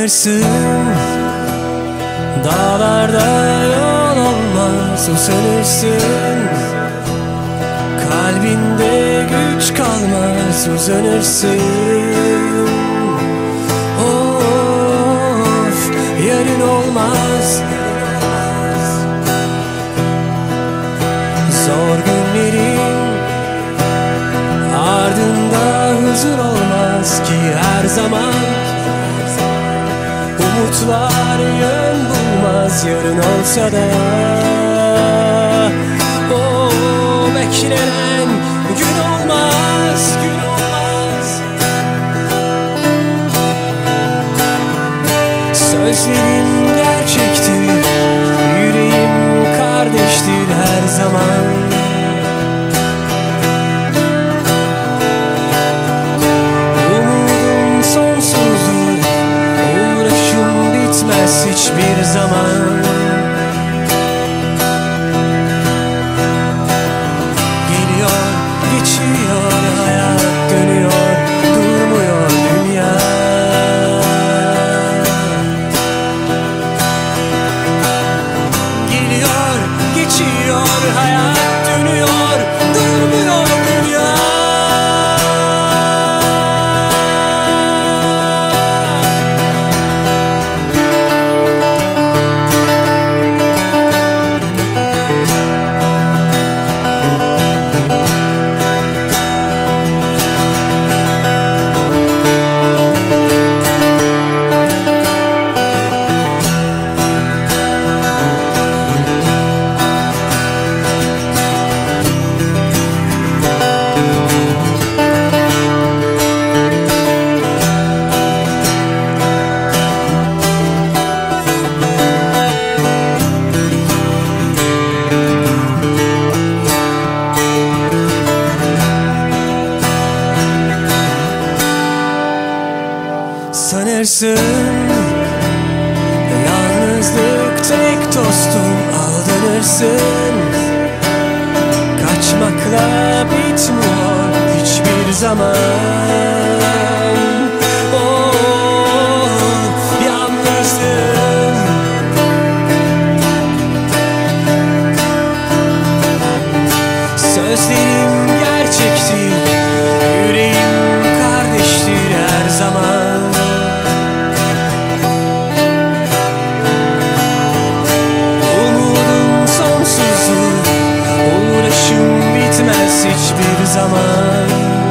Sanırsın Dağlarda yol olmaz Uzanırsın Kalbinde güç kalmaz Uzanırsın Of Yarın olmaz. Zor günlerin Ardında huzur olmaz ki her zaman Umutlar yön bulmaz yarın olsa da. O beklenen gün olmaz, gün olmaz. Sözlerim gerçektir, yüreğim kardeştir her zaman Sanırsın Yalnızlık tek dostum aldanırsın. Kaçmakla bitmiyor hiçbir zaman hiçbir zaman.